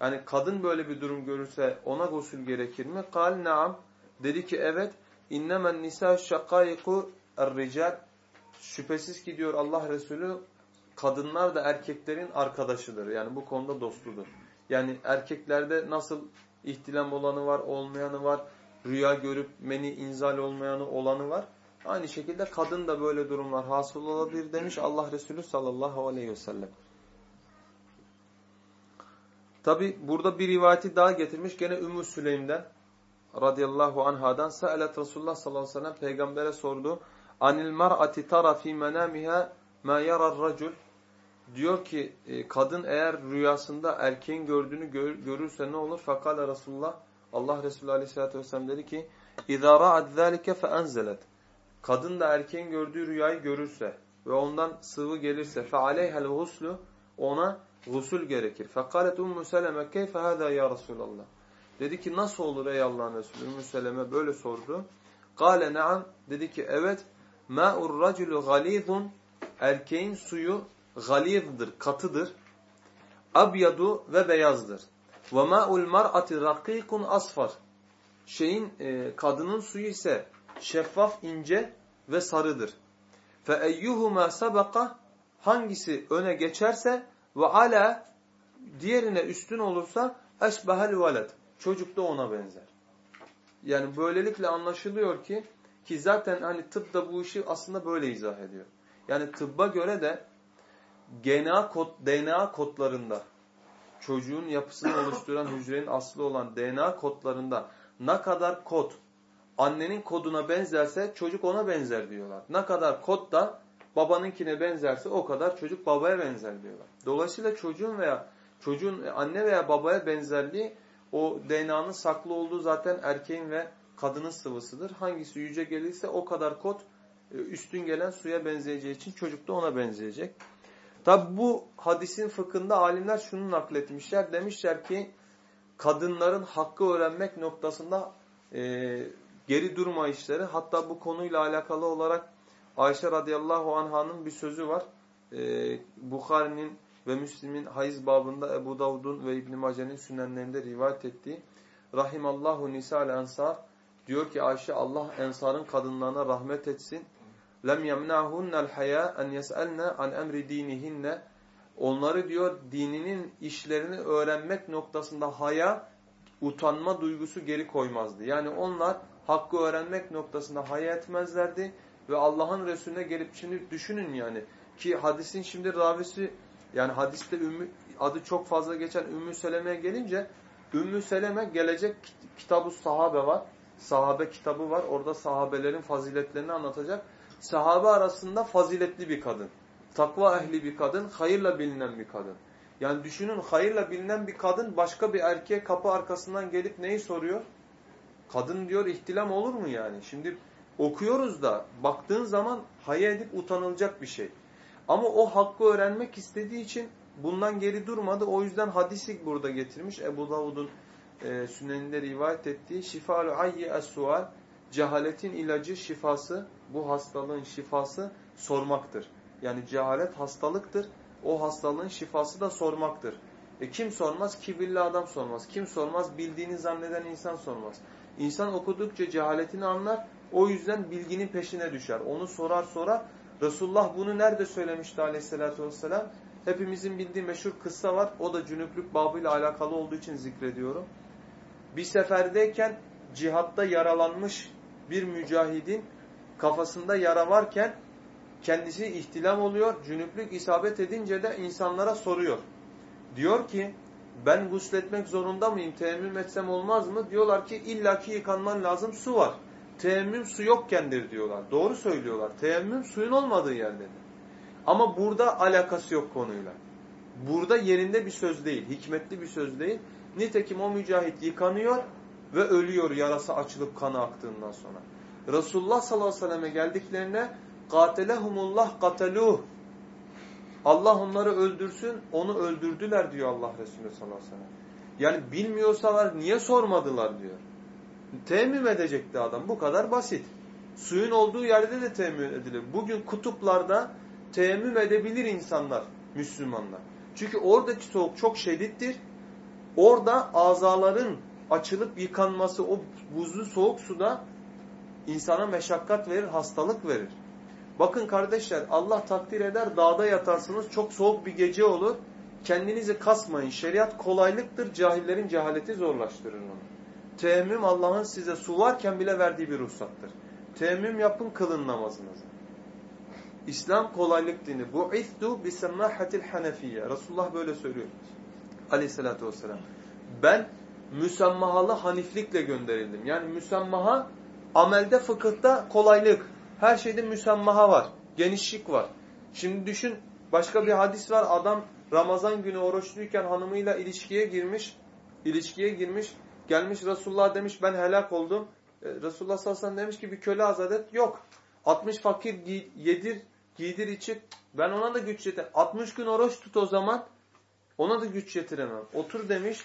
Yani kadın böyle bir durum görürse ona gusül gerekir mi? Kal naam. Dedi ki evet. İnnemen nisa şakaiku er-rical. Şüphesiz ki diyor Allah Resulü kadınlar da erkeklerin arkadaşıdır. Yani bu konuda dostudur. Yani erkeklerde nasıl ihtilam olanı var, olmayanı var. Rüya görüp meni inzal olmayanı olanı var. Aynı şekilde kadın da böyle durumlar hasıl olabilir demiş Allah Resulü sallallahu aleyhi ve sellem. Tabi burada bir rivayeti daha getirmiş. Gene Ümmü Süleym'den radıyallahu anhadan Sa'elet Resulullah sallallahu aleyhi ve sellem peygambere sordu. Anil mar'ati tara fi menamiha ma yarar racul. Diyor ki e, kadın eğer rüyasında erkeğin gördüğünü gör, görürse ne olur? Fakale Resulullah Allah Resulü aleyhissalatü vesselam dedi ki اِذَا رَعَدْ ذَٰلِكَ فَاَنْزَلَتْ Kadın da erkeğin gördüğü rüyayı görürse ve ondan sıvı gelirse فَعَلَيْهَا الْغُسْلُ Ona gusül gerekir. فَقَالَتْ اُمُّ سَلَمَ كَيْفَ هَذَا ya Resulallah Dedi ki nasıl olur ey Allah'ın Resulü? Ümmü Seleme böyle sordu. Kale naam dedi ki evet ma'ur raculu galizun erkeğin suyu galizdir, katıdır. Abyadu ve beyazdır. Ve ma'ul mar'ati rakikun asfar. Şeyin e, kadının suyu ise şeffaf, ince ve sarıdır. Fe eyyuhuma sabaka hangisi öne geçerse ve ala diğerine üstün olursa eşbehel veled. Çocuk da ona benzer. Yani böylelikle anlaşılıyor ki ki zaten hani tıp da bu işi aslında böyle izah ediyor. Yani tıbba göre de DNA kod, DNA kodlarında çocuğun yapısını oluşturan hücrenin aslı olan DNA kodlarında ne kadar kod annenin koduna benzerse çocuk ona benzer diyorlar. Ne kadar kod da babanınkine benzerse o kadar çocuk babaya benzer diyorlar. Dolayısıyla çocuğun veya çocuğun anne veya babaya benzerliği o DNA'nın saklı olduğu zaten erkeğin ve kadının sıvısıdır. Hangisi yüce gelirse o kadar kod e, üstün gelen suya benzeyeceği için çocuk da ona benzeyecek. Tabi bu hadisin fıkhında alimler şunu nakletmişler. Demişler ki kadınların hakkı öğrenmek noktasında e, geri durma işleri. Hatta bu konuyla alakalı olarak Ayşe radıyallahu anh'ın bir sözü var. E, Bukhari'nin ve Müslim'in hayız babında Ebu Davud'un ve İbn Mace'nin sünenlerinde rivayet ettiği Rahimallahu nisa'l ensar diyor ki Ayşe Allah ensarın kadınlarına rahmet etsin. Lem yemna'hunnel haya en yes'elne an emri dinihinne. Onları diyor dininin işlerini öğrenmek noktasında haya utanma duygusu geri koymazdı. Yani onlar hakkı öğrenmek noktasında haya etmezlerdi ve Allah'ın Resulüne gelip şimdi düşünün yani ki hadisin şimdi ravisi yani hadiste Ümmü, adı çok fazla geçen Ümmü Seleme'ye gelince Ümmü Seleme gelecek kitabı sahabe var. Sahabe kitabı var. Orada sahabelerin faziletlerini anlatacak. Sahabe arasında faziletli bir kadın. Takva ehli bir kadın. Hayırla bilinen bir kadın. Yani düşünün hayırla bilinen bir kadın başka bir erkeğe kapı arkasından gelip neyi soruyor? Kadın diyor ihtilam olur mu yani? Şimdi okuyoruz da baktığın zaman hayal edip utanılacak bir şey. Ama o hakkı öğrenmek istediği için bundan geri durmadı. O yüzden hadisi burada getirmiş. Ebu Davud'un e, süneninde rivayet ettiği şifalu ayyi es-sual cehaletin ilacı şifası bu hastalığın şifası sormaktır. Yani cehalet hastalıktır. O hastalığın şifası da sormaktır. E kim sormaz? Kibirli adam sormaz. Kim sormaz? Bildiğini zanneden insan sormaz. İnsan okudukça cehaletini anlar. O yüzden bilginin peşine düşer. Onu sorar sorar. Resulullah bunu nerede söylemişti aleyhissalatü vesselam? Hepimizin bildiği meşhur kıssa var. O da cünüplük babıyla alakalı olduğu için zikrediyorum. Bir seferdeyken cihatta yaralanmış bir mücahidin kafasında yara varken kendisi ihtilam oluyor. Cünüplük isabet edince de insanlara soruyor. Diyor ki ben gusletmek zorunda mıyım? Teyemmüm etsem olmaz mı? Diyorlar ki illaki yıkanman lazım su var. Teyemmüm su yokkendir diyorlar. Doğru söylüyorlar. Teyemmüm suyun olmadığı yerdedir. Ama burada alakası yok konuyla. Burada yerinde bir söz değil. Hikmetli bir söz değil. Nitekim o mücahit yıkanıyor ve ölüyor yarası açılıp kanı aktığından sonra. Resulullah sallallahu aleyhi ve selleme geldiklerine katelehumullah kateluh Allah onları öldürsün, onu öldürdüler diyor Allah Resulü sallallahu aleyhi ve sellem. Yani bilmiyorsalar niye sormadılar diyor. Temim edecekti adam. Bu kadar basit. Suyun olduğu yerde de temim edilir. Bugün kutuplarda temim edebilir insanlar, Müslümanlar. Çünkü oradaki soğuk çok şiddettir Orada azaların açılıp yıkanması o buzlu soğuk suda insana meşakkat verir, hastalık verir. Bakın kardeşler Allah takdir eder dağda yatarsınız çok soğuk bir gece olur. Kendinizi kasmayın. Şeriat kolaylıktır. Cahillerin cehaleti zorlaştırır onu. Teyemmüm Allah'ın size su varken bile verdiği bir ruhsattır. Teyemmüm yapın kılın namazınızı. İslam kolaylık dini. Bu iftu bi semmahatil hanefiye. Resulullah böyle söylüyor. Aleyhissalatü vesselam. Ben müsemmahalı haniflikle gönderildim. Yani müsemmaha amelde, fıkıhta kolaylık. Her şeyde müsemmaha var. Genişlik var. Şimdi düşün başka bir hadis var. Adam Ramazan günü oruçluyken hanımıyla ilişkiye girmiş. ilişkiye girmiş. Gelmiş Resulullah demiş ben helak oldum. E, Resulullah sallallahu aleyhi ve sellem demiş ki bir köle azat et. Yok. 60 fakir yedir, giydir içir. Ben ona da güç yeter. 60 gün oruç tut o zaman. Ona da güç yetiremem. Otur demiş.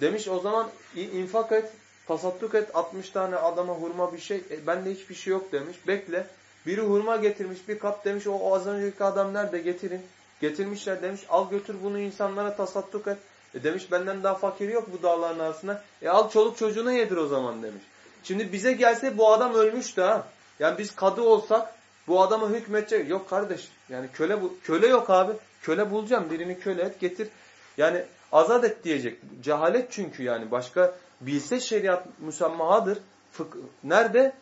Demiş o zaman infak et, tasadduk et 60 tane adama hurma bir şey. E, bende hiçbir şey yok demiş. Bekle. Biri hurma getirmiş bir kap demiş o az önceki adam nerede getirin. Getirmişler demiş al götür bunu insanlara tasadduk et. E demiş benden daha fakir yok bu dağların arasında. E al çoluk çocuğuna yedir o zaman demiş. Şimdi bize gelse bu adam ölmüş ha. Yani biz kadı olsak bu adama hükmedecek. Yok kardeş yani köle bu köle yok abi. Köle bulacağım birini köle et getir. Yani azat et diyecek. Cehalet çünkü yani başka bilse şeriat müsemmahadır. Fık Nerede?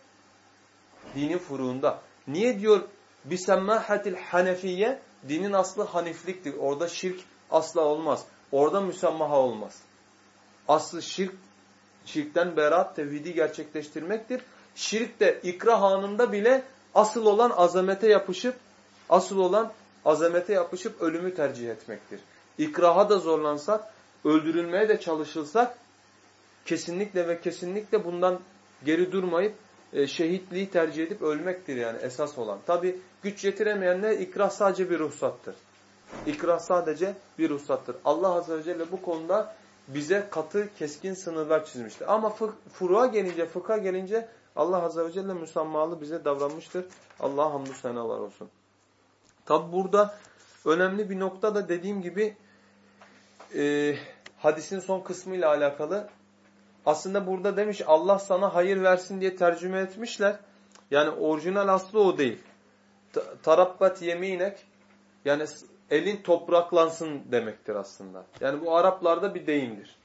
Dinin furuunda. Niye diyor bisemmahatil hanefiye? Dinin aslı hanifliktir. Orada şirk asla olmaz. Orada müsemmaha olmaz. Aslı şirk, şirkten berat, tevhidi gerçekleştirmektir. Şirk de ikrah anında bile asıl olan azamete yapışıp, asıl olan azamete yapışıp ölümü tercih etmektir. İkraha da zorlansak, öldürülmeye de çalışılsak, kesinlikle ve kesinlikle bundan geri durmayıp e, şehitliği tercih edip ölmektir yani esas olan. Tabi güç yetiremeyenler ikrah sadece bir ruhsattır. İkrah sadece bir ruhsattır. Allah Azze ve Celle bu konuda bize katı, keskin sınırlar çizmiştir. Ama furuğa gelince, fıkha gelince Allah Azze ve Celle müsammalı bize davranmıştır. Allah'a hamdü senalar olsun. Tabi burada önemli bir nokta da dediğim gibi e, hadisin son kısmıyla alakalı. Aslında burada demiş Allah sana hayır versin diye tercüme etmişler. Yani orijinal aslı o değil. Tarabbat yeminek yani elin topraklansın demektir aslında. Yani bu Araplarda bir deyimdir.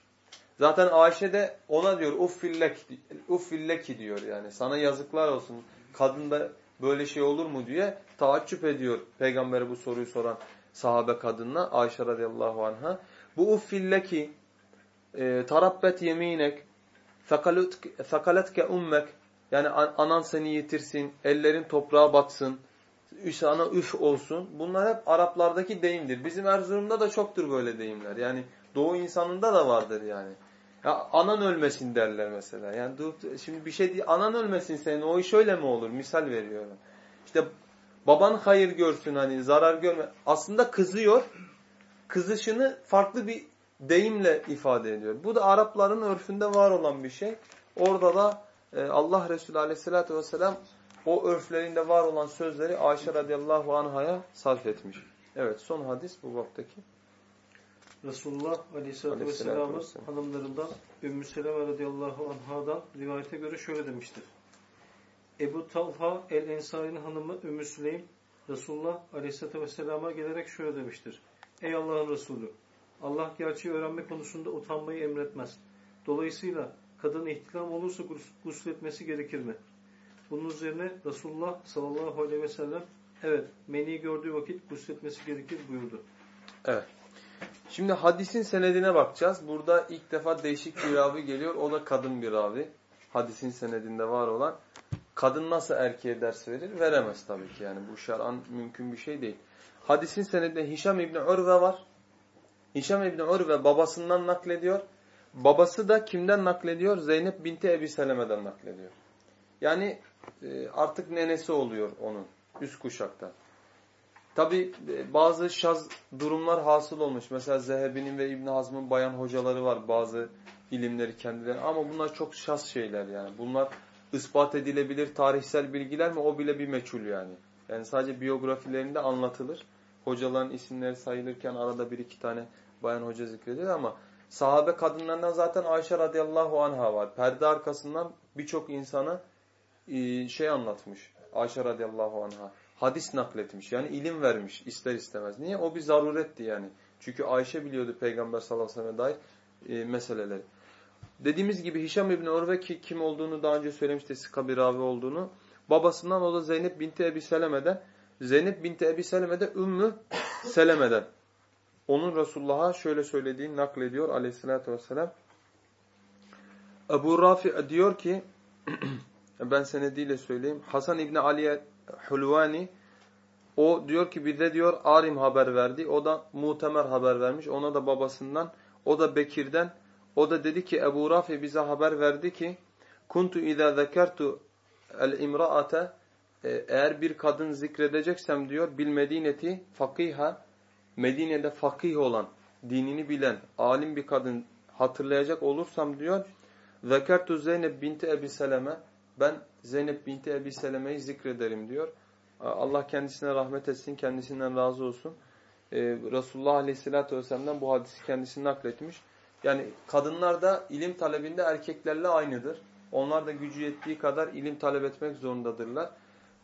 Zaten Ayşe de ona diyor uffillek, uffilleki diyor yani sana yazıklar olsun. Kadında böyle şey olur mu diye taaccüp ediyor peygambere bu soruyu soran sahabe kadınla Ayşe radıyallahu anha. Bu uffilleki e, tarabbet yeminek fekaletke ummek yani anan seni yitirsin, ellerin toprağa batsın, sana üf olsun. Bunlar hep Araplardaki deyimdir. Bizim Erzurum'da da çoktur böyle deyimler. Yani Doğu insanında da vardır yani. Ya anan ölmesin derler mesela. Yani şimdi bir şey değil, anan ölmesin senin o iş öyle mi olur? Misal veriyorum. İşte baban hayır görsün hani zarar görme. Aslında kızıyor. Kızışını farklı bir deyimle ifade ediyor. Bu da Arapların örfünde var olan bir şey. Orada da e, Allah Resulü aleyhissalatü vesselam o örflerinde var olan sözleri Ayşe radıyallahu anhaya sarf etmiş. Evet son hadis bu baptaki. Resulullah aleyhissalatü vesselamın hanımlarından Ümmü Seleme radıyallahu anhadan rivayete göre şöyle demiştir. Ebu Talha el-Ensari'nin hanımı Ümmü Süleym Resulullah aleyhissalatü vesselama gelerek şöyle demiştir. Ey Allah'ın Resulü! Allah gerçeği öğrenme konusunda utanmayı emretmez. Dolayısıyla kadın ihtilam olursa gusletmesi gerekir mi? Bunun üzerine Resulullah sallallahu aleyhi ve sellem evet meni gördüğü vakit gusletmesi gerekir buyurdu. Evet. Şimdi hadisin senedine bakacağız. Burada ilk defa değişik bir ravi geliyor. O da kadın bir ravi. Hadisin senedinde var olan. Kadın nasıl erkeğe ders verir? Veremez tabii ki. Yani bu şer'an mümkün bir şey değil. Hadisin senedinde Hişam İbni Urve var. Hişam İbni Urve babasından naklediyor. Babası da kimden naklediyor? Zeynep binti Ebi Seleme'den naklediyor. Yani e, artık nenesi oluyor onun üst kuşakta. Tabi e, bazı şaz durumlar hasıl olmuş. Mesela Zehebi'nin ve İbn Hazm'ın bayan hocaları var bazı ilimleri kendileri ama bunlar çok şaz şeyler yani. Bunlar ispat edilebilir tarihsel bilgiler mi o bile bir meçhul yani. Yani sadece biyografilerinde anlatılır. Hocaların isimleri sayılırken arada bir iki tane bayan hoca zikredilir ama sahabe kadınlarından zaten Ayşe radıyallahu anha var. Perde arkasından birçok insana e, şey anlatmış. Ayşe radıyallahu anha. Hadis nakletmiş. Yani ilim vermiş ister istemez. Niye? O bir zaruretti yani. Çünkü Ayşe biliyordu Peygamber sallallahu aleyhi ve sellem dair e, meseleleri. Dediğimiz gibi Hişam İbni Urve ki kim olduğunu daha önce söylemişti. Sika bir ravi olduğunu. Babasından o da Zeynep binti Ebi Seleme'den. Zeynep binti Ebi Seleme'de Ümmü Seleme'den. onun Resulullah'a şöyle söylediğini naklediyor aleyhissalatü vesselam. Ebu Rafi diyor ki ben senediyle söyleyeyim. Hasan İbni Ali Hulvani o diyor ki bize diyor Arim haber verdi. O da Mutemer haber vermiş. Ona da babasından. O da Bekir'den. O da dedi ki Ebu Rafi bize haber verdi ki Kuntu izâ zekertu el imraate eğer bir kadın zikredeceksem diyor bil medineti fakiha Medine'de fakih olan, dinini bilen, alim bir kadın hatırlayacak olursam diyor Zekertu Zeynep binti Ebi Seleme ben Zeynep binti Ebi Seleme'yi zikrederim diyor. Allah kendisine rahmet etsin, kendisinden razı olsun. Ee, Resulullah Aleyhisselatü Vesselam'dan bu hadisi kendisi nakletmiş. Yani kadınlar da ilim talebinde erkeklerle aynıdır. Onlar da gücü yettiği kadar ilim talep etmek zorundadırlar.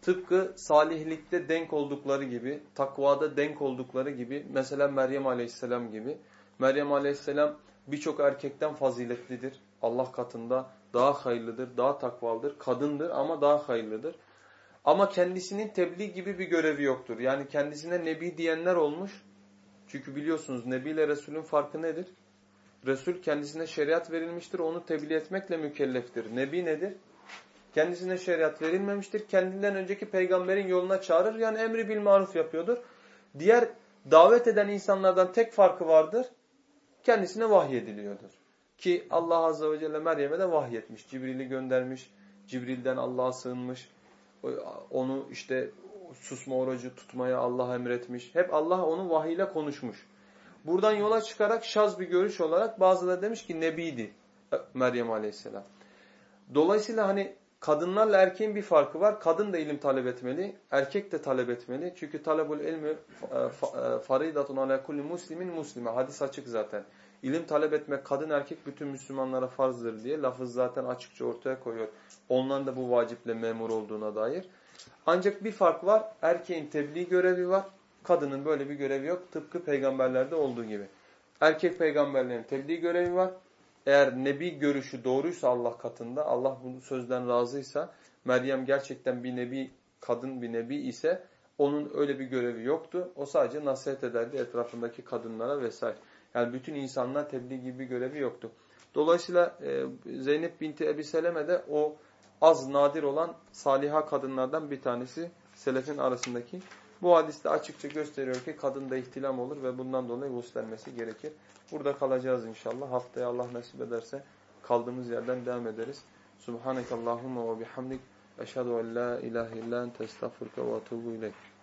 Tıpkı salihlikte denk oldukları gibi, takvada denk oldukları gibi, mesela Meryem Aleyhisselam gibi. Meryem Aleyhisselam birçok erkekten faziletlidir. Allah katında daha hayırlıdır, daha takvalıdır. Kadındır ama daha hayırlıdır. Ama kendisinin tebliğ gibi bir görevi yoktur. Yani kendisine nebi diyenler olmuş. Çünkü biliyorsunuz nebi ile Resulün farkı nedir? Resul kendisine şeriat verilmiştir, onu tebliğ etmekle mükelleftir. Nebi nedir? Kendisine şeriat verilmemiştir. Kendinden önceki peygamberin yoluna çağırır. Yani emri bil maruf yapıyordur. Diğer davet eden insanlardan tek farkı vardır. Kendisine vahyediliyordur. Ki Allah Azze ve Celle Meryem'e de vahyetmiş. Cibril'i göndermiş. Cibril'den Allah'a sığınmış. Onu işte susma orucu tutmaya Allah emretmiş. Hep Allah onu vahiyle konuşmuş. Buradan yola çıkarak şaz bir görüş olarak bazıları demiş ki Nebiydi Meryem Aleyhisselam. Dolayısıyla hani kadınlarla erkeğin bir farkı var. Kadın da ilim talep etmeli, erkek de talep etmeli. Çünkü talebul ilmi e, e, faridatun ala kulli muslimin muslime. Hadis açık zaten. İlim talep etmek kadın erkek bütün Müslümanlara farzdır diye lafız zaten açıkça ortaya koyuyor. Onların da bu vaciple memur olduğuna dair. Ancak bir fark var. Erkeğin tebliğ görevi var. Kadının böyle bir görevi yok. Tıpkı peygamberlerde olduğu gibi. Erkek peygamberlerin tebliğ görevi var. Eğer nebi görüşü doğruysa Allah katında, Allah bu sözden razıysa, Meryem gerçekten bir nebi, kadın bir nebi ise onun öyle bir görevi yoktu. O sadece nasihat ederdi etrafındaki kadınlara vesaire. Yani bütün insanlar tebliğ gibi bir görevi yoktu. Dolayısıyla e, Zeynep binti Ebi Seleme de o az nadir olan saliha kadınlardan bir tanesi selefin arasındaki. Bu hadiste açıkça gösteriyor ki kadında ihtilam olur ve bundan dolayı guslenmesi gerekir. Burada kalacağız inşallah. Haftaya Allah nasip ederse kaldığımız yerden devam ederiz. Subhanekallahumma ve bihamdik. Eşhedü en la ilahe illa ente estağfurke ve etûbü ileyk.